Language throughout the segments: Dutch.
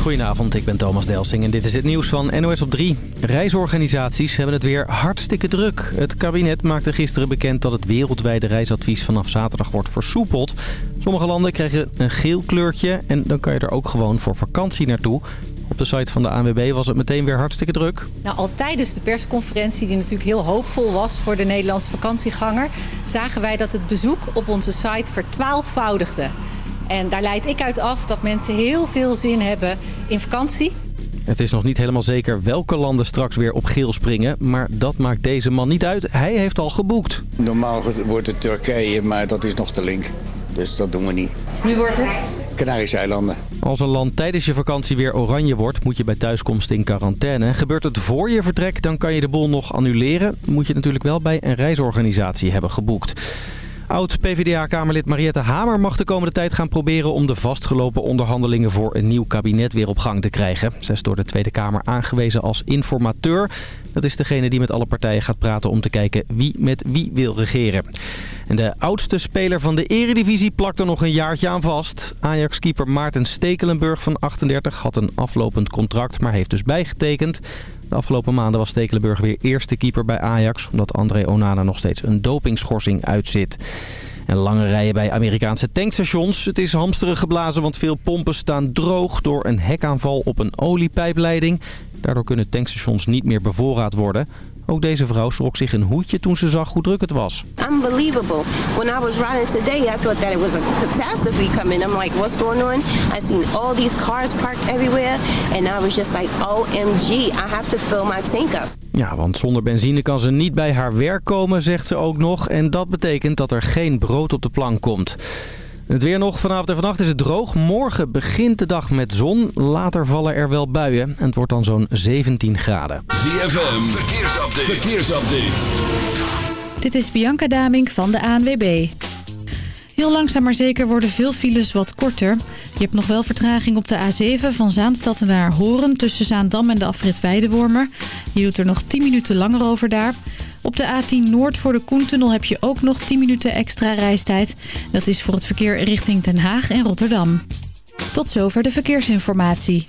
Goedenavond, ik ben Thomas Delsing en dit is het nieuws van NOS op 3. Reisorganisaties hebben het weer hartstikke druk. Het kabinet maakte gisteren bekend dat het wereldwijde reisadvies vanaf zaterdag wordt versoepeld. Sommige landen krijgen een geel kleurtje en dan kan je er ook gewoon voor vakantie naartoe. Op de site van de ANWB was het meteen weer hartstikke druk. Nou, al tijdens de persconferentie, die natuurlijk heel hoopvol was voor de Nederlandse vakantieganger, zagen wij dat het bezoek op onze site vertwaalvoudigde. En daar leid ik uit af dat mensen heel veel zin hebben in vakantie. Het is nog niet helemaal zeker welke landen straks weer op geel springen. Maar dat maakt deze man niet uit. Hij heeft al geboekt. Normaal wordt het Turkije, maar dat is nog te link. Dus dat doen we niet. Nu wordt het? Canarische eilanden. Als een land tijdens je vakantie weer oranje wordt, moet je bij thuiskomst in quarantaine. Gebeurt het voor je vertrek, dan kan je de boel nog annuleren. Moet je natuurlijk wel bij een reisorganisatie hebben geboekt. Oud-PVDA-kamerlid Mariette Hamer mag de komende tijd gaan proberen om de vastgelopen onderhandelingen voor een nieuw kabinet weer op gang te krijgen. Zij is door de Tweede Kamer aangewezen als informateur. Dat is degene die met alle partijen gaat praten om te kijken wie met wie wil regeren. En de oudste speler van de eredivisie plakt er nog een jaartje aan vast. Ajax-keeper Maarten Stekelenburg van 38 had een aflopend contract, maar heeft dus bijgetekend. De afgelopen maanden was Stekelenburg weer eerste keeper bij Ajax... omdat André Onana nog steeds een dopingschorsing uitzit. En lange rijen bij Amerikaanse tankstations. Het is hamsterig geblazen, want veel pompen staan droog... door een hekaanval op een oliepijpleiding. Daardoor kunnen tankstations niet meer bevoorraad worden. Ook deze vrouw schrok zich een hoedje toen ze zag hoe druk het was. Unbelievable. When I was riding today, I thought that it was a catastrophe coming. I'm like, what's going on? I seen all these cars parked everywhere. And I was just like, OMG, I have to fill my tank up. Ja, want zonder benzine kan ze niet bij haar werk komen, zegt ze ook nog. En dat betekent dat er geen brood op de plank komt. Het weer nog. Vanavond en vannacht is het droog. Morgen begint de dag met zon. Later vallen er wel buien. En het wordt dan zo'n 17 graden. ZFM, verkeersupdate. verkeersupdate. Dit is Bianca Damink van de ANWB. Heel langzaam maar zeker worden veel files wat korter. Je hebt nog wel vertraging op de A7 van Zaanstad naar Horen... tussen Zaandam en de afrit Weidewormer. Je doet er nog 10 minuten langer over daar... Op de A10 Noord voor de Koentunnel heb je ook nog 10 minuten extra reistijd. Dat is voor het verkeer richting Den Haag en Rotterdam. Tot zover de verkeersinformatie.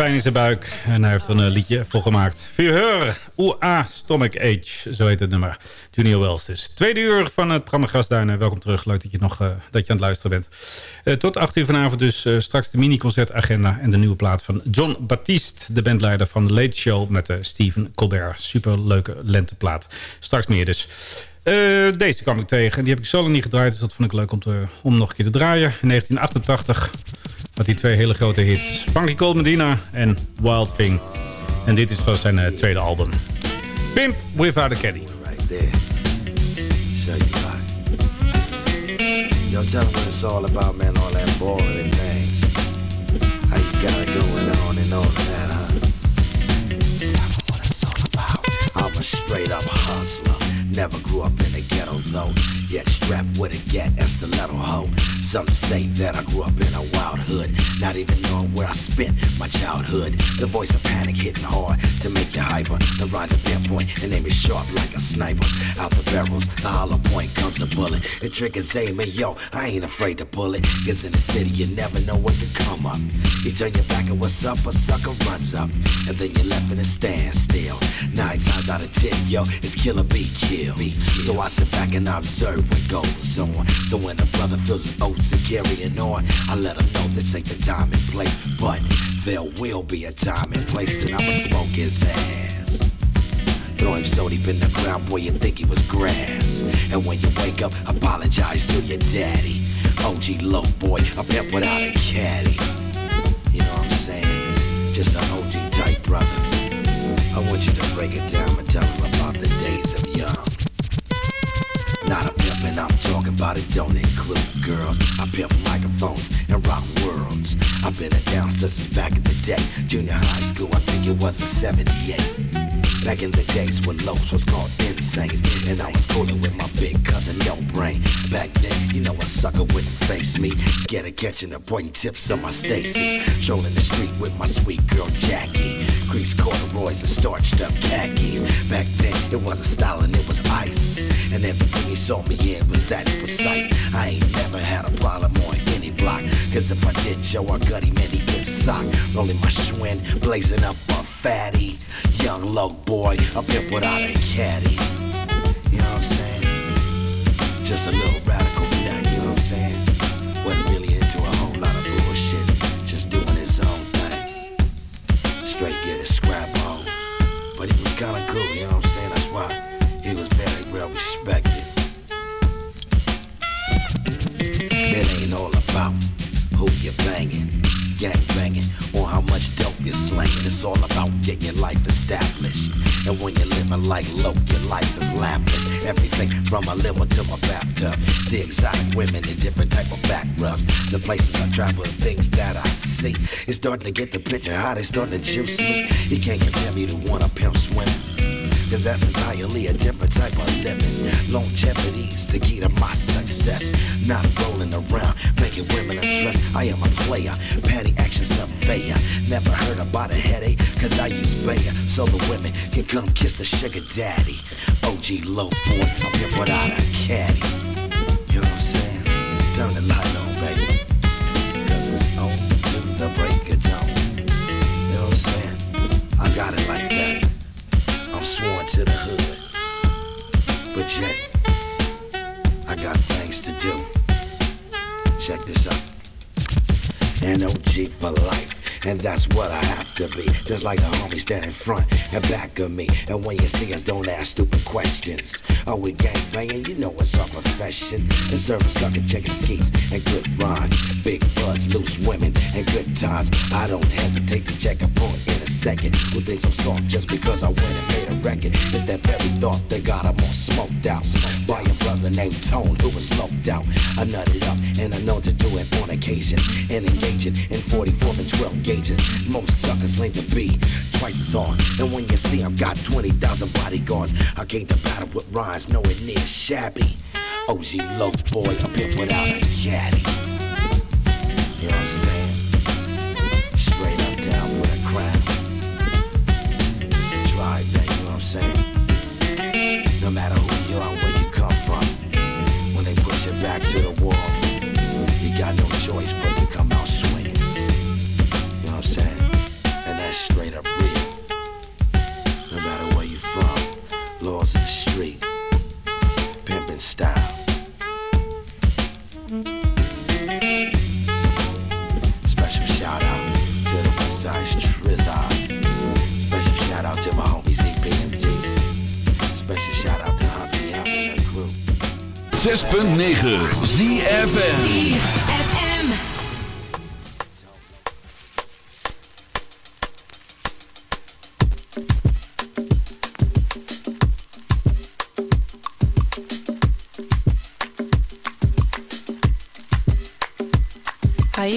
Pijn in zijn buik. En hij heeft er een eh, liedje voor gemaakt. Vuur, OA Stomach Age, zo heet het nummer. Junior Wells dus. Tweede uur van het programma Grasduinen. Welkom terug, leuk dat je, nog, eh, dat je aan het luisteren bent. Eh, tot 8 uur vanavond dus straks de mini-concertagenda... en de nieuwe plaat van John Baptiste, de bandleider van The Late Show... met Stephen Colbert. Super leuke lenteplaat. Straks meer dus. Deze kwam ik tegen. Die heb ik zo lang niet gedraaid, dus dat vond ik leuk om, te, om nog een keer te draaien. In 1988 had hij twee hele grote hits. Funky Cold Medina en Wild Thing. En dit is van zijn eh, tweede album. Pimp Without a Caddy. right there. Show you how. Yo, tell what it's all about, man, all that balling and things. How you got it going on and all that, huh? What it's all about. I'm a straight up hustler. Never grew up in the ghetto though. Yet strapped with a get as the little hoe. Some say that I grew up in a wild hood. Not even knowing where I spent my childhood. The voice of panic hitting hard to make you hyper. The rise of pinpoint and aim is sharp like a sniper. Out the barrels, the hollow point comes a bullet. It triggers aim and yo, I ain't afraid to pull it. Cause in the city you never know what can come up. You turn your back and what's up, a sucker runs up. And then you're left in a standstill. Nine times out of ten, yo, it's killer be kill. So I sit back and I observe what goes on. So when a brother feels his oats and carrying on, I let him know this ain't the time and place. But there will be a time and place that I'ma smoke his ass. Throw him so deep in the ground, boy, you think he was grass. And when you wake up, apologize to your daddy. OG low boy, a pimp without a caddy. You know what I'm saying? Just an OG type brother. I want you to break it down and tell him about the days of young. Not a and I'm talking about it don't include girls. I pimp microphones and rock worlds. I've been a downstairs since back in the day. Junior high school, I think it was in 78. Back in the days when Los was called insane. And I was coolin' with my big cousin, no brain. Back then, you know a sucker wouldn't face me. Scared of catching the pointing tips on my Stacy Strolling the street with my sweet girl Jackie. Creased corduroys and starched up khakis. Back then, it wasn't and it was ice. And everything he saw me in was that precise. I ain't never had a problem on any block. Cause if I did show a gutty man, he get socked Rolling my Schwinn, blazing up a fatty Young low boy, a pimp without a caddy You know what I'm saying? Just a little radical your life established. And when you're living like low, your life is lavish. Everything from a limo to my bathtub. The exotic women in different type of back rubs. The places I travel, the things that I see. It's starting to get the picture how they starting to juice me. You can't compare me to one of pimp swim. Cause that's entirely a different type of living. Longevity's the key to my success. Not rolling around, making women undress. I am a player, petty action surveyor. Never heard about a headache, cause I use Bayer. So the women can come kiss the sugar daddy. OG low boy, I'm here without a caddy. You know what I'm saying? Turn the light NOG for life. And that's what I have to be. Just like the homies stand in front and back of me. And when you see us, don't ask stupid questions. Are we gang banging? You know it's our profession. And serving sucker chicken skeets and good rhymes. Big buzz, loose women, and good times. I don't hesitate to check a point second. Who thinks I'm soft just because I went and made a record? It's that very thought that got 'em all smoked out. By a brother named Tone who was smoked out. I nutted up and I know to do it on occasion. And engaging in 44 and 12 gauges. Most suckers claim to be twice as hard. And when you see I've got 20,000 bodyguards, I came to battle with rhymes nowhere near shabby. OG low boy up here without a caddy. You know what I'm saying? Straight up real. No matter where you from, laws of the street, pimpin' style. Special shout out to the West Trizard. Special shout out to my homies EPMD. Special shout out to Humpy Hump and crew. 6.9 ZFN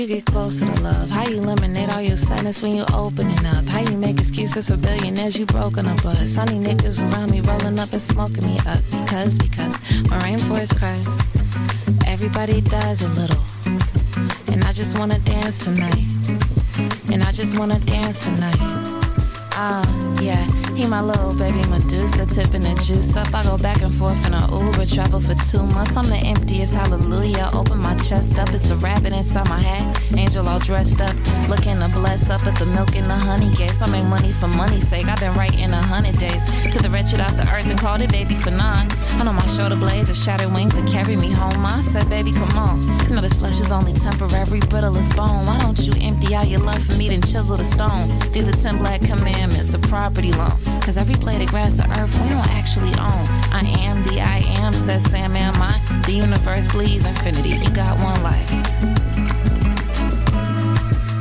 you get closer to love? How you eliminate all your sadness when you opening up? How you make excuses for billionaires you broken up with? Sunny niggas around me rolling up and smoking me up because because my rainforest cries. Everybody dies a little, and I just wanna dance tonight. And I just wanna dance tonight. Ah, yeah. He my little baby Medusa, tipping the juice up. I go back and forth in a Uber, travel for two months. I'm the emptiest hallelujah. Open my chest up, it's a rabbit inside my hat. Angel all dressed up, looking to bless up at the milk and the honey gas. I make money for money's sake. I've been writing a hundred days to the wretched out the earth and called it baby for none. I know my shoulder blades are shattered wings to carry me home. I said, baby, come on. You know this flesh is only temporary, brittle as bone. Why don't you empty out your love for me, then chisel the stone? These are ten black commandments, a property loan. Cause every blade of grass of earth we don't actually own. I am the I am, says Sam, am I? The universe bleeds infinity. You got one life.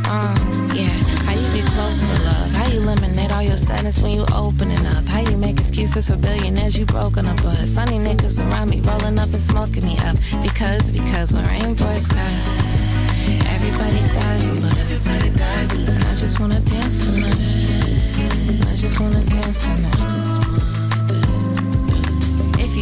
Uh, yeah. How you get closer to love? How you eliminate all your sadness when you opening up? How you make excuses for billionaires you broken up with? Sunny niggas around me rolling up and smoking me up. Because, because when rainbows cries, everybody dies a little. Everybody I just wanna dance tonight. I just wanna dance tonight.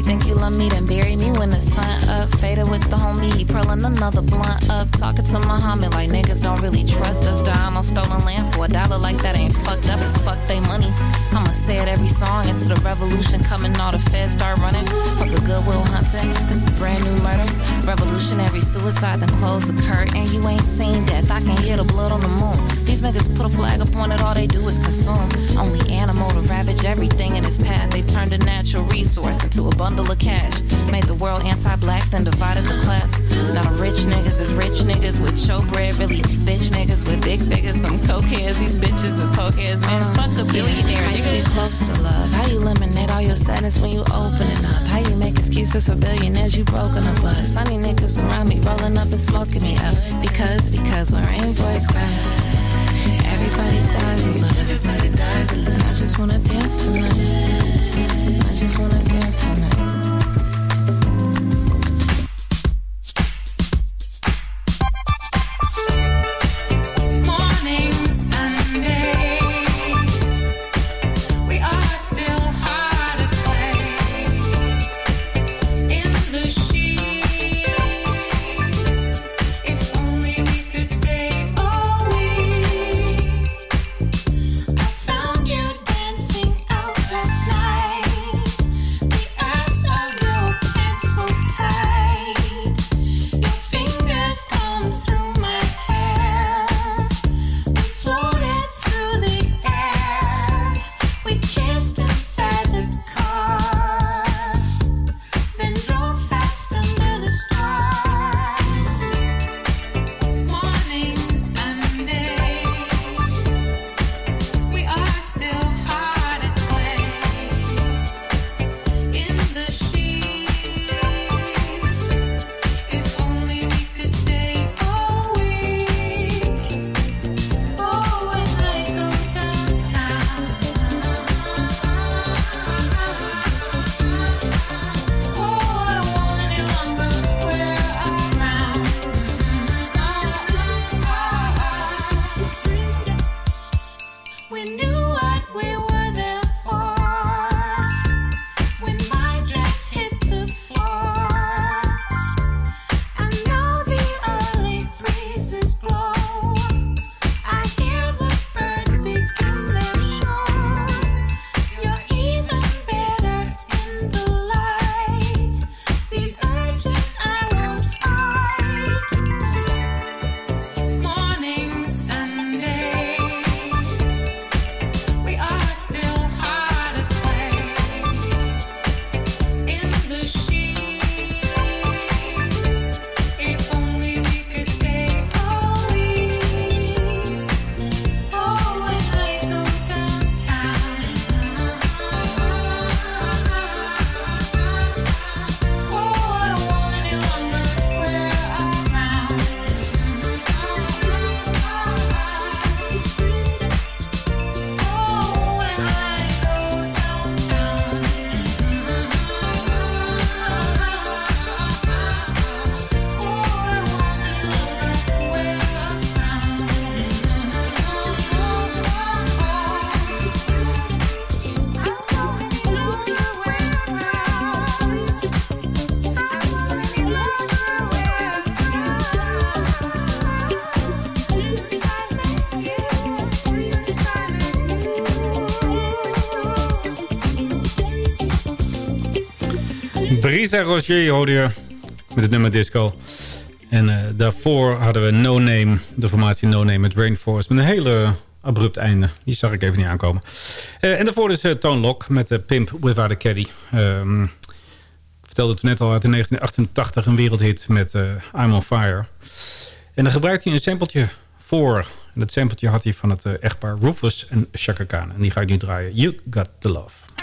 You think you love me, then bury me when the sun up. Faded with the homie, he purling another blunt up. Talking to Muhammad like niggas don't really trust us. Dying on stolen land for a dollar like that ain't fucked up. It's fuck they money. I'ma say it every song until the revolution coming. All the feds start running. Fuck a goodwill hunting. This is brand new murder. Revolutionary suicide, then close the curtain. You ain't seen death. I can hear the blood on the moon. These niggas put a flag upon it, all they do is consume. Only animal to ravage everything in its path. They turned a natural resource into a bundle of cash. Made the world anti black, then divided the class. Now the rich niggas is rich niggas with showbread, really. Bitch niggas with big figures, some cokeheads. These bitches is cokeheads, man. Uh, Fuck a billionaire. How you get closer to love? How you eliminate all your sadness when you open it up? How you make excuses for billionaires you broken a bus. Sunny niggas around me rolling up and smoking me up. Because, because we're in voice Everybody dies a little. Everybody dies a little. I just wanna dance tonight. I just wanna dance tonight. Lisa Roger hoorde met het nummer Disco. En eh, daarvoor hadden we No Name, de formatie No Name met Rainforest. Met een hele abrupt einde. Die zag ik even niet aankomen. Eh, en daarvoor dus, eh, is Tone Lock met Pimp Without a Caddy. Ehm, ik vertelde het net al uit in 1988 een wereldhit met I'm on Fire. En daar gebruikte hij een sampletje voor. En dat sampletje had hij van het echtpaar Rufus en Chaka Khan. En die ga ik nu draaien. You Got The Love.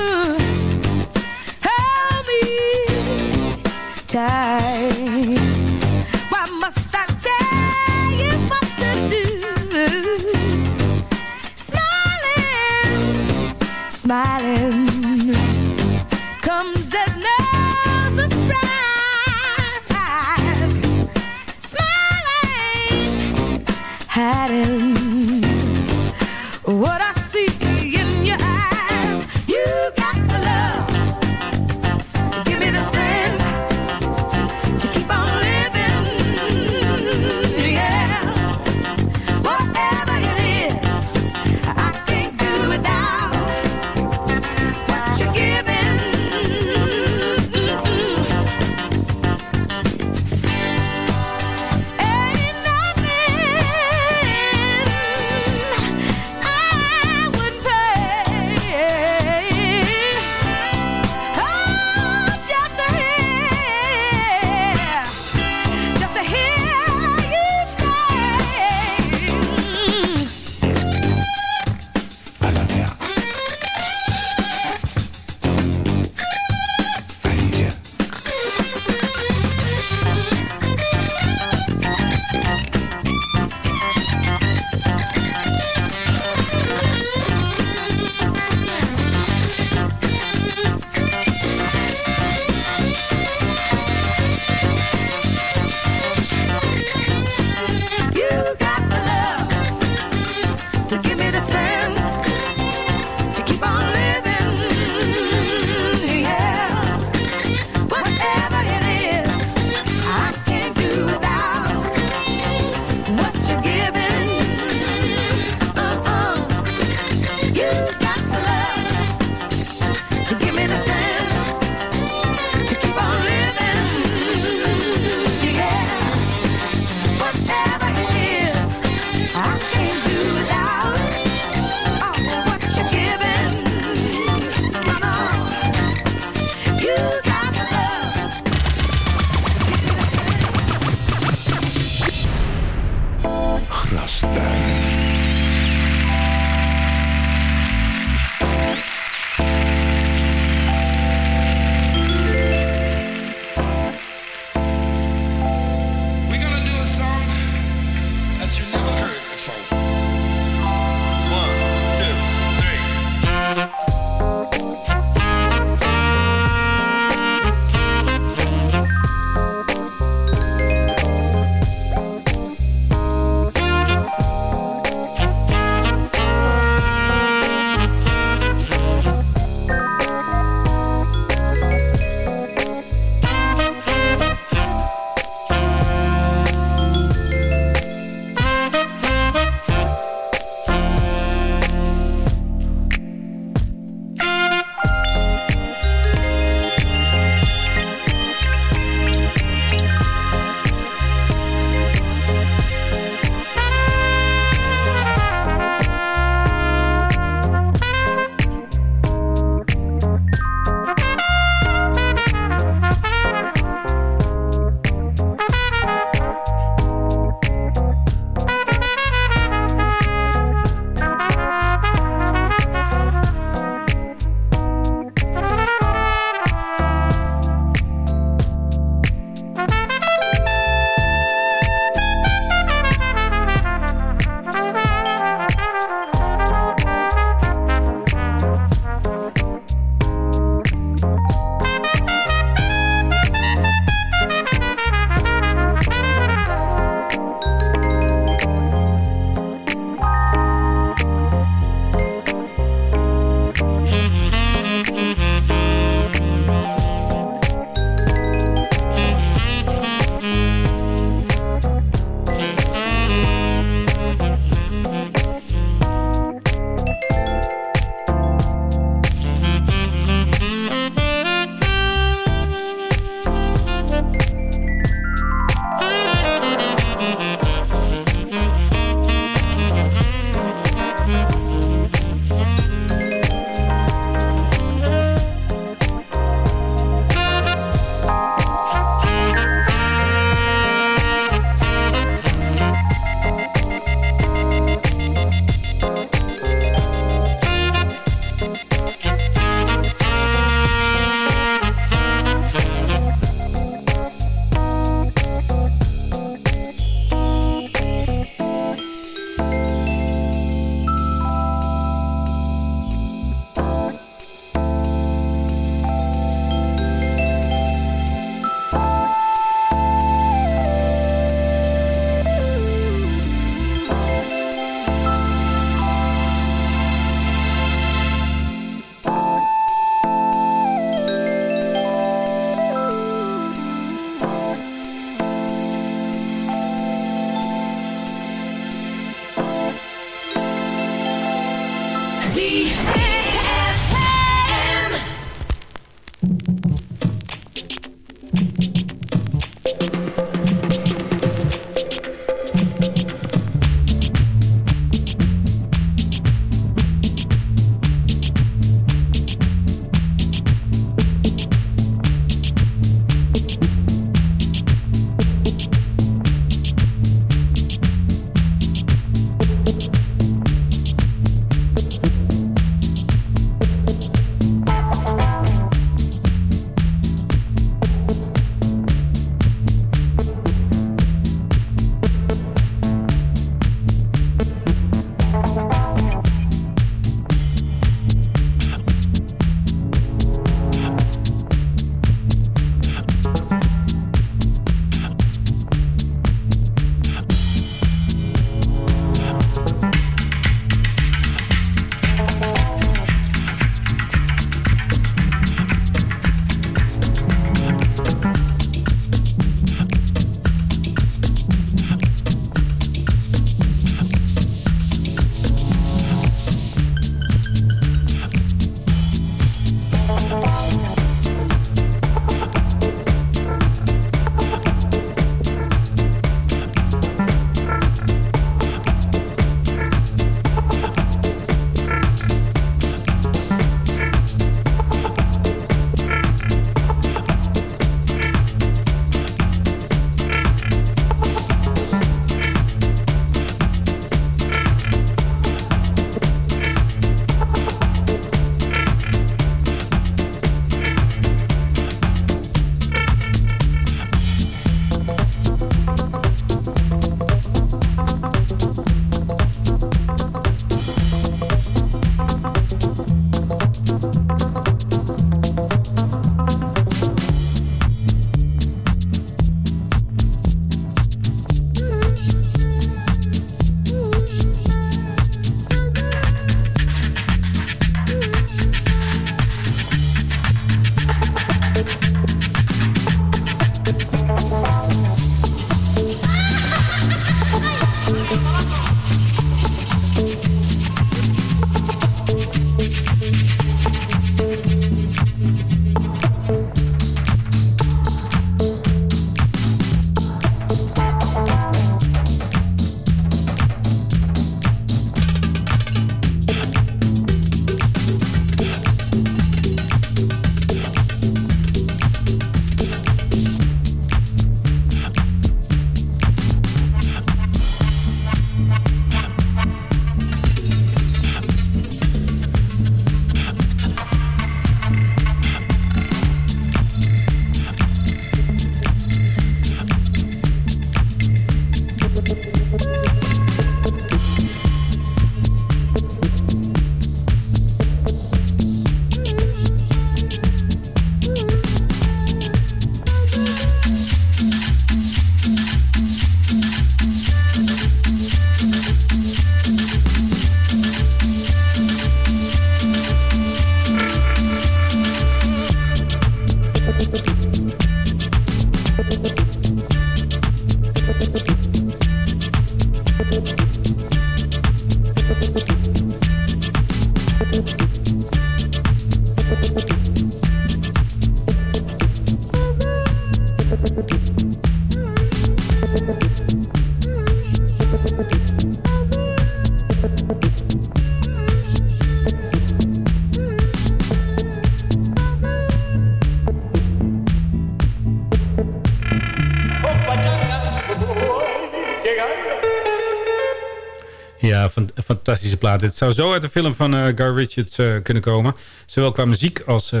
Fantastische plaat. Het zou zo uit de film van eh Guy Richards eh, kunnen komen. Zowel qua muziek als eh,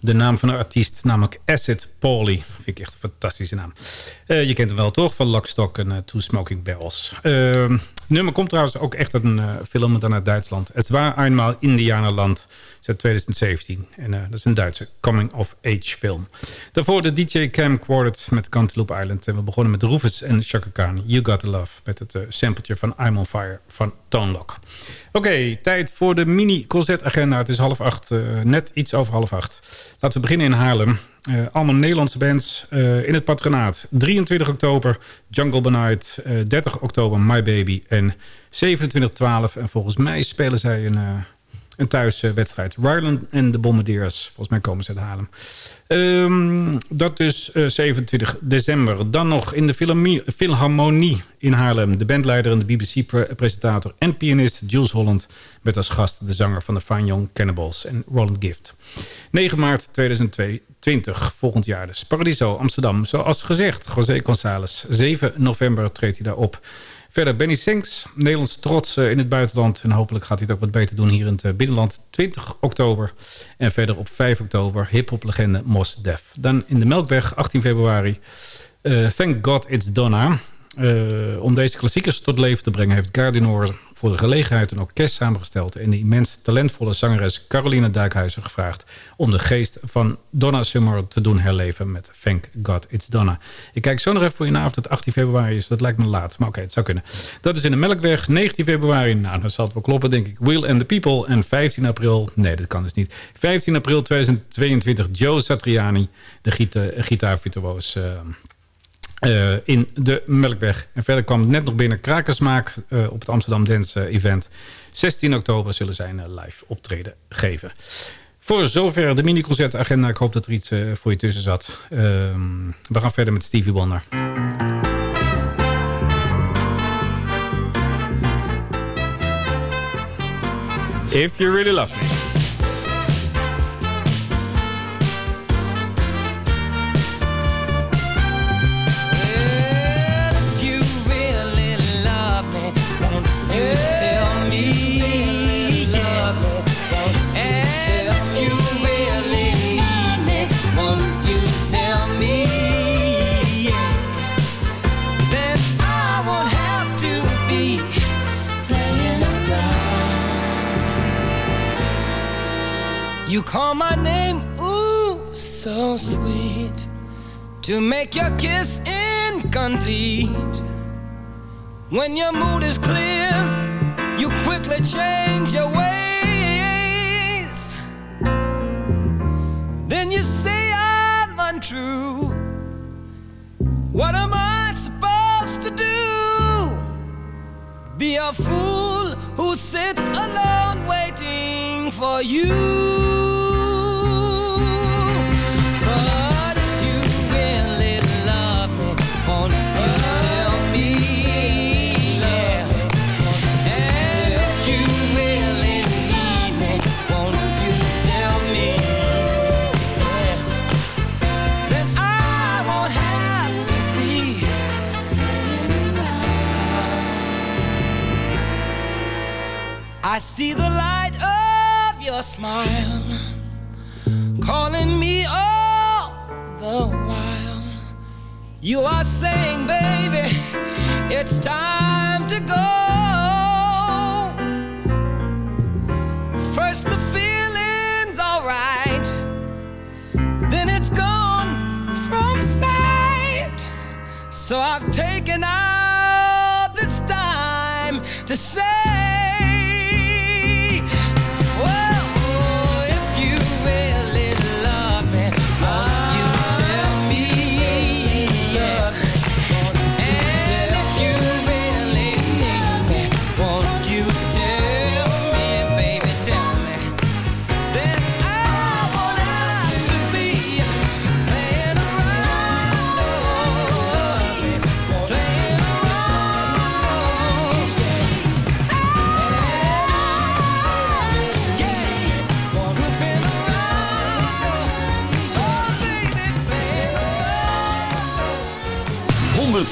de naam van de artiest, namelijk Acid Pauly. Vind ik echt een fantastische naam. Eh, je kent hem wel toch, van Lockstock en eh, Two Smoking Barrels. Ehm, het nummer komt trouwens ook echt uit een eh, film dan uit Duitsland. Het was eenmaal Indianerland. Is uit 2017. En dat is een Duitse coming-of-age film. Daarvoor de DJ Cam Quartet met Cantaloupe Island. En we begonnen met Rufus en Chaka Khan. You Got To Love. Met het sampletje van I'm On Fire van Tone Lock. Oké, tijd voor de mini-concertagenda. Het is half acht, net iets over half acht. Laten we beginnen in Haarlem. Allemaal Nederlandse bands in het patronaat. 23 oktober Jungle By Night. eh, 30 oktober My Baby. En 27-12. En volgens mij spelen zij een, eh, een thuiswedstrijd. Ryland en de Bombardiers. Volgens mij komen ze uit Haarlem. Ehm, dat dus eh, 27 december. Dan nog in de Philharmonie in Haarlem. De bandleider en de BBC-presentator en pianist Jules Holland... met als gast de zanger van de Fine Young Cannibals en Roland Gift. 9 maart 2020, volgend jaar dus. Paradiso, Amsterdam. Zoals gezegd, José González. 7 november treedt hij daar op. Verder Benny Sinks, Nederlands trots eh, in het buitenland. En hopelijk gaat hij het ook wat beter doen hier in het eh, binnenland. 20 oktober. En verder op 5 oktober hip-hop legende Mos Def. Dan in de Melkweg, 18 februari. eh, Thank God It's Donna. Om deze klassiekers tot leven te brengen... heeft Gardinoor voor de gelegenheid een orkest samengesteld... en de immens talentvolle zangeres Caroline Duikhuizen gevraagd... om de geest van Donna Summer te doen herleven met Thank God It's Donna. Ik kijk zo nog even voor je na of het 18 februari is. Dat lijkt me laat, maar oké, het zou kunnen. Dat is in de Melkweg, 19 februari. Nou, dan zal het wel kloppen, denk ik. Will and the People. En 15 april, nee, dat kan dus niet. 15 april 2022, Joe Satriani, de gita gitaarvirtuoos... eh, eh, in de Melkweg. En verder kwam net nog binnen Krakersmaak eh, op het Amsterdam Dance eh, Event. 16 oktober zullen zij een live optreden geven. Voor zover de mini-concertagenda. Ik hoop dat er iets voor je tussen zat. Ehm, we gaan verder met Stevie Wonder. If you really love me. Tell me if you really won't you tell me Then I won't have to be playing You call my name, ooh, so sweet to make your kiss incomplete. When your mood is clear, you quickly change your ways. Then you say I'm untrue. What am I supposed to do? Be a fool who sits alone waiting for you. See the light of your smile calling me all the while. You are saying, baby, it's time to go. First, the feeling's alright, then it's gone from sight. So I've taken out this time to say,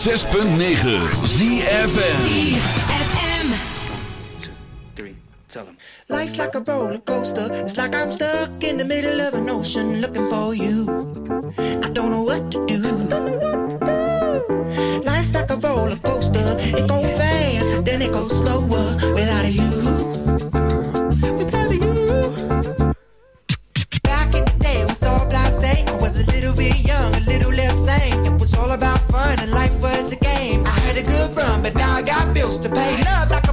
106.9 ZFM Life's like a roller coaster. It's like I'm stuck in the middle of an ocean looking for you. I don't know what to do. Life's like a roller coaster. It goes fast, then it goes slower. A game. I had a good run, but now I got bills to pay. Love like a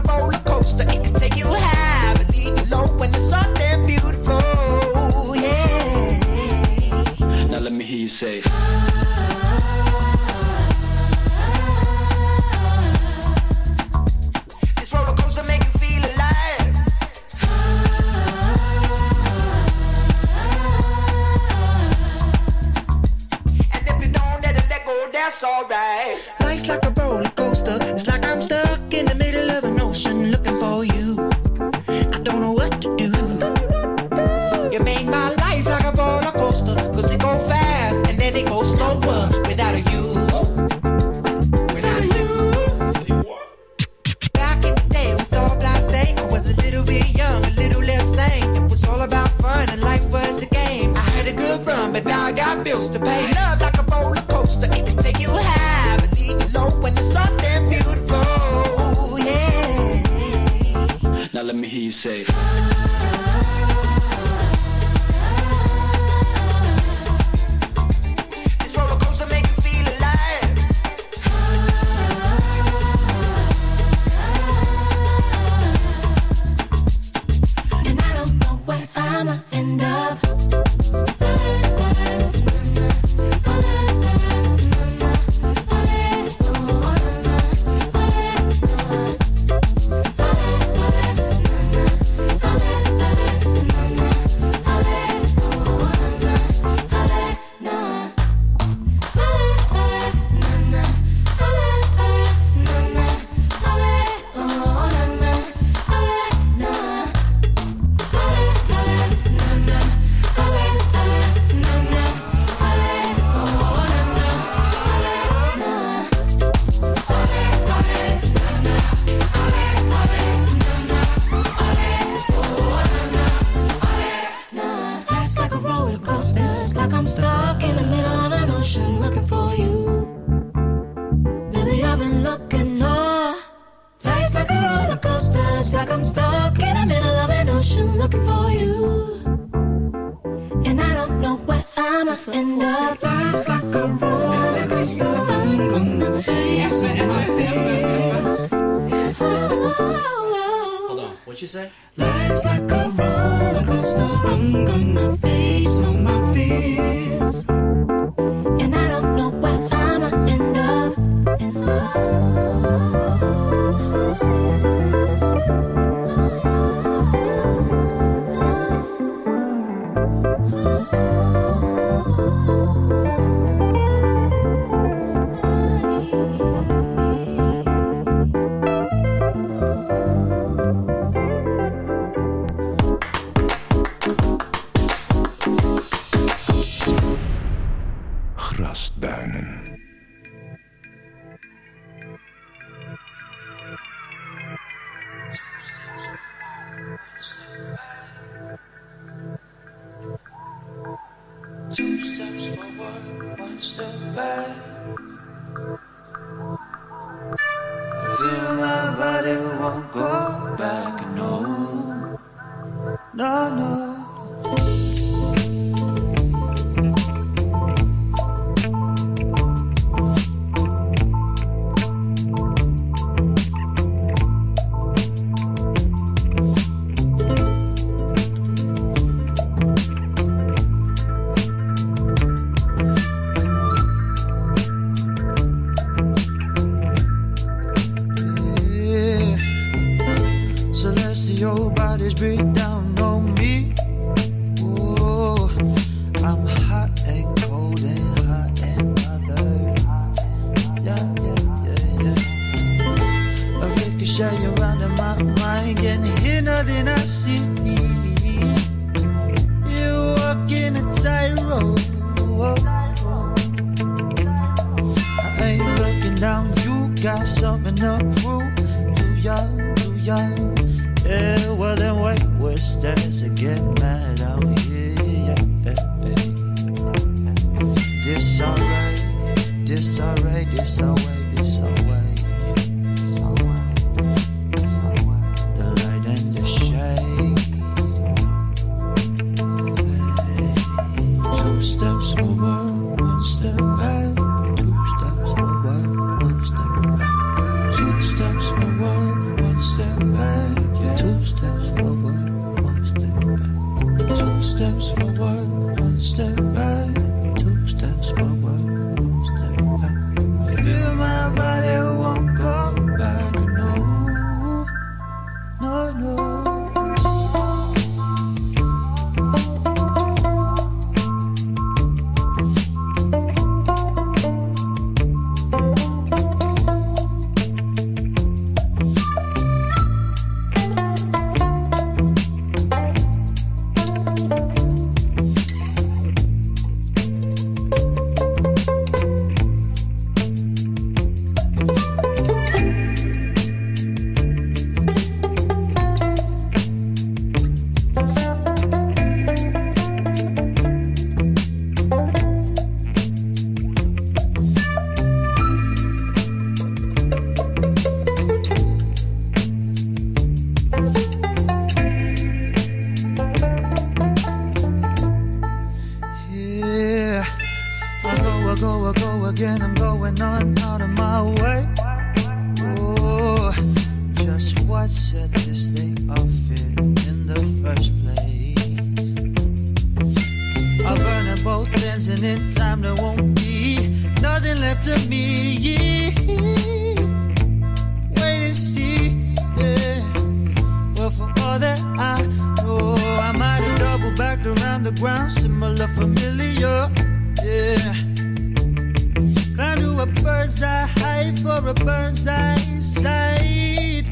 A bird's eye sight.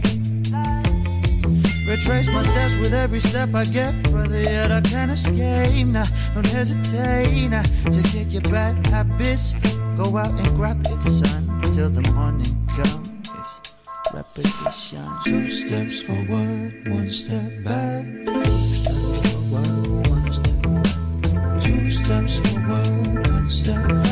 Retrace my steps with every step I get further, yet I can't escape now. Don't hesitate now to kick your bad habits. Go out and grab it, son, till the morning comes. Repetition. Two steps forward, one step back. Two steps forward, one step back. Two steps forward, one step back.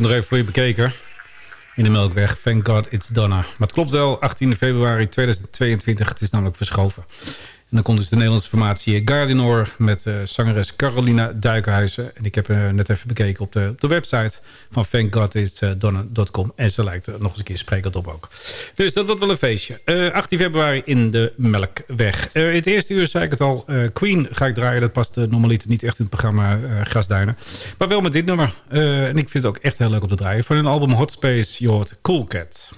Nog even voor je bekeken. In de Melkweg. Thank God it's Donna. Maar het klopt wel. 18 februari 2022. Het is namelijk verschoven. En dan komt dus de Nederlandse formatie Gardinor... met eh, zangeres Carolina Duikenhuizen. En ik heb eh, net even bekeken op de, op de website... van thankgoditsdonna.com. En ze lijkt er nog eens een keer sprekend op ook. Dus dat wordt wel een feestje. Eh, 18 februari in de Melkweg. Eh, in het eerste uur zei ik het al. eh, Queen ga ik draaien. Dat past uh, normaliter niet echt in het programma eh Grasduinen. Maar wel met dit nummer. Eh, en ik vind het ook echt heel leuk om te draaien. Van hun album Hot Space, je hoort Cool Cat.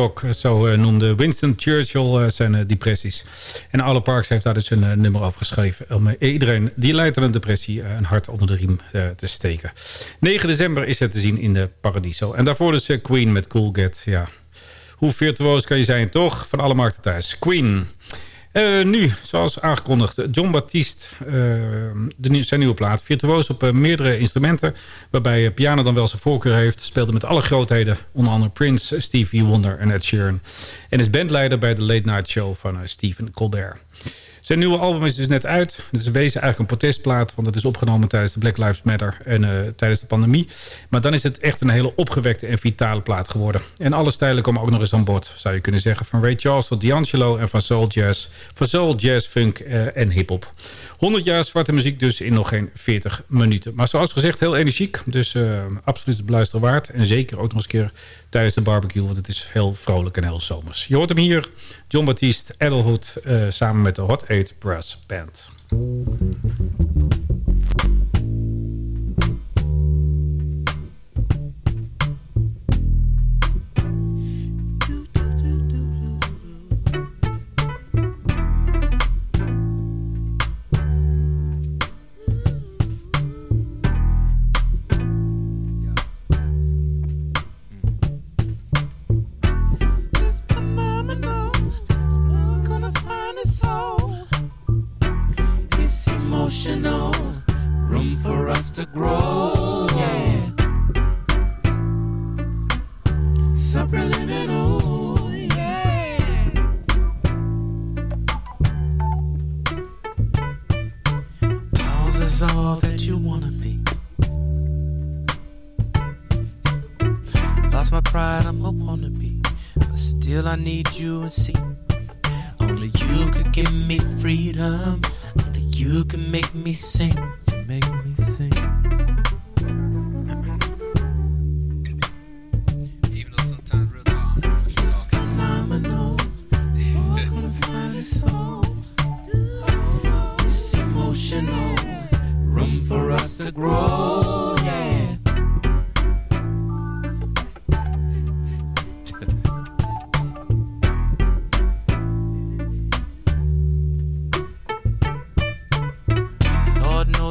Eh, zo eh, noemde Winston Churchill eh, zijn depressies. En Alle Parks heeft daar dus een nummer over geschreven... om iedereen die lijdt aan een depressie een hart onder de riem te steken. 9 december is het te zien in de Paradiso. En daarvoor dus Queen met Cool Get. Ja. Hoe virtuoos kan je zijn, toch? Van alle markten thuis. Queen. Eh, nu, zoals aangekondigd, John Baptiste, eh, de, zijn nieuwe plaat. Virtuoos op eh, meerdere instrumenten, waarbij piano dan wel zijn voorkeur heeft. Speelde met alle grootheden, onder andere Prince, Stevie Wonder en Ed Sheeran. En is bandleider bij de Late Night Show van Stephen Colbert. Zijn nieuwe album is dus net uit. Het is in wezen eigenlijk een protestplaat, want het is opgenomen tijdens de Black Lives Matter en eh, tijdens de pandemie. Maar dan is het echt een hele opgewekte en vitale plaat geworden. En alle stijlen komen ook nog eens aan bod, zou je kunnen zeggen. Van Ray Charles tot D'Angelo en van soul jazz, van soul, jazz, funk eh, en hip-hop. 100 jaar zwarte muziek dus in nog geen 40 minuten. Maar zoals gezegd, heel energiek. Dus eh, absoluut het beluisteren waard. En zeker ook nog eens een keer tijdens de barbecue, want het is heel vrolijk en heel zomers. Je hoort hem hier, John Baptiste, Edelhood, eh, samen met de Hot 8 Brass Band.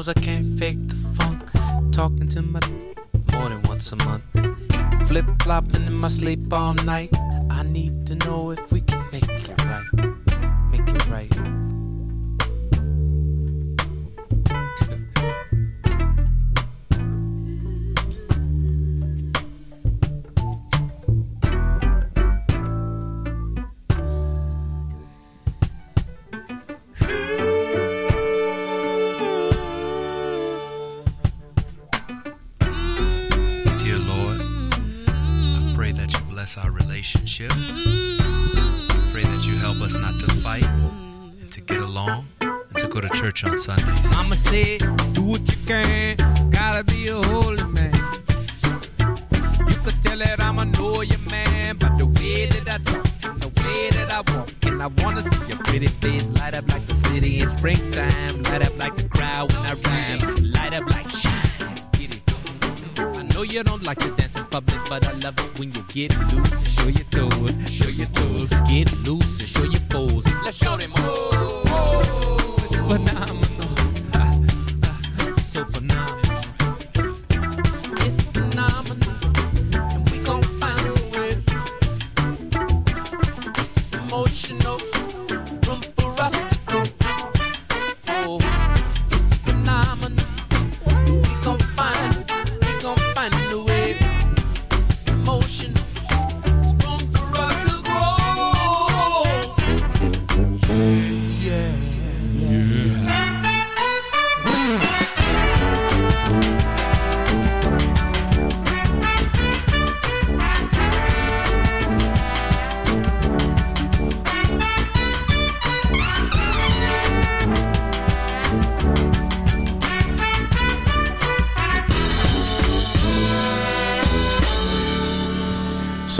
I can't fake the funk. Talking to my more than once a month. Flip flopping in my sleep all night. I need to know if we can make get loose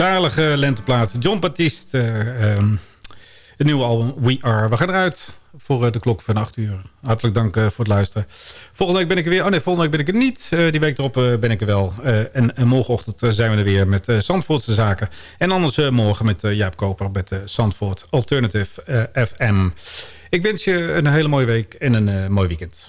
Zalige lenteplaat. John Baptiste. eh, ehm, Het nieuwe album We Are. We gaan eruit voor eh, de klok van 8 uur. Hartelijk dank eh, voor het luisteren. Volgende week ben ik er weer. Oh nee, volgende week ben ik er niet. Die week erop ben ik er wel. En, en morgenochtend zijn we er weer met Zandvoortse zaken. En anders morgen met Jaap Koper met Zandvoort Alternative FM. Ik wens je een hele mooie week en een mooi weekend.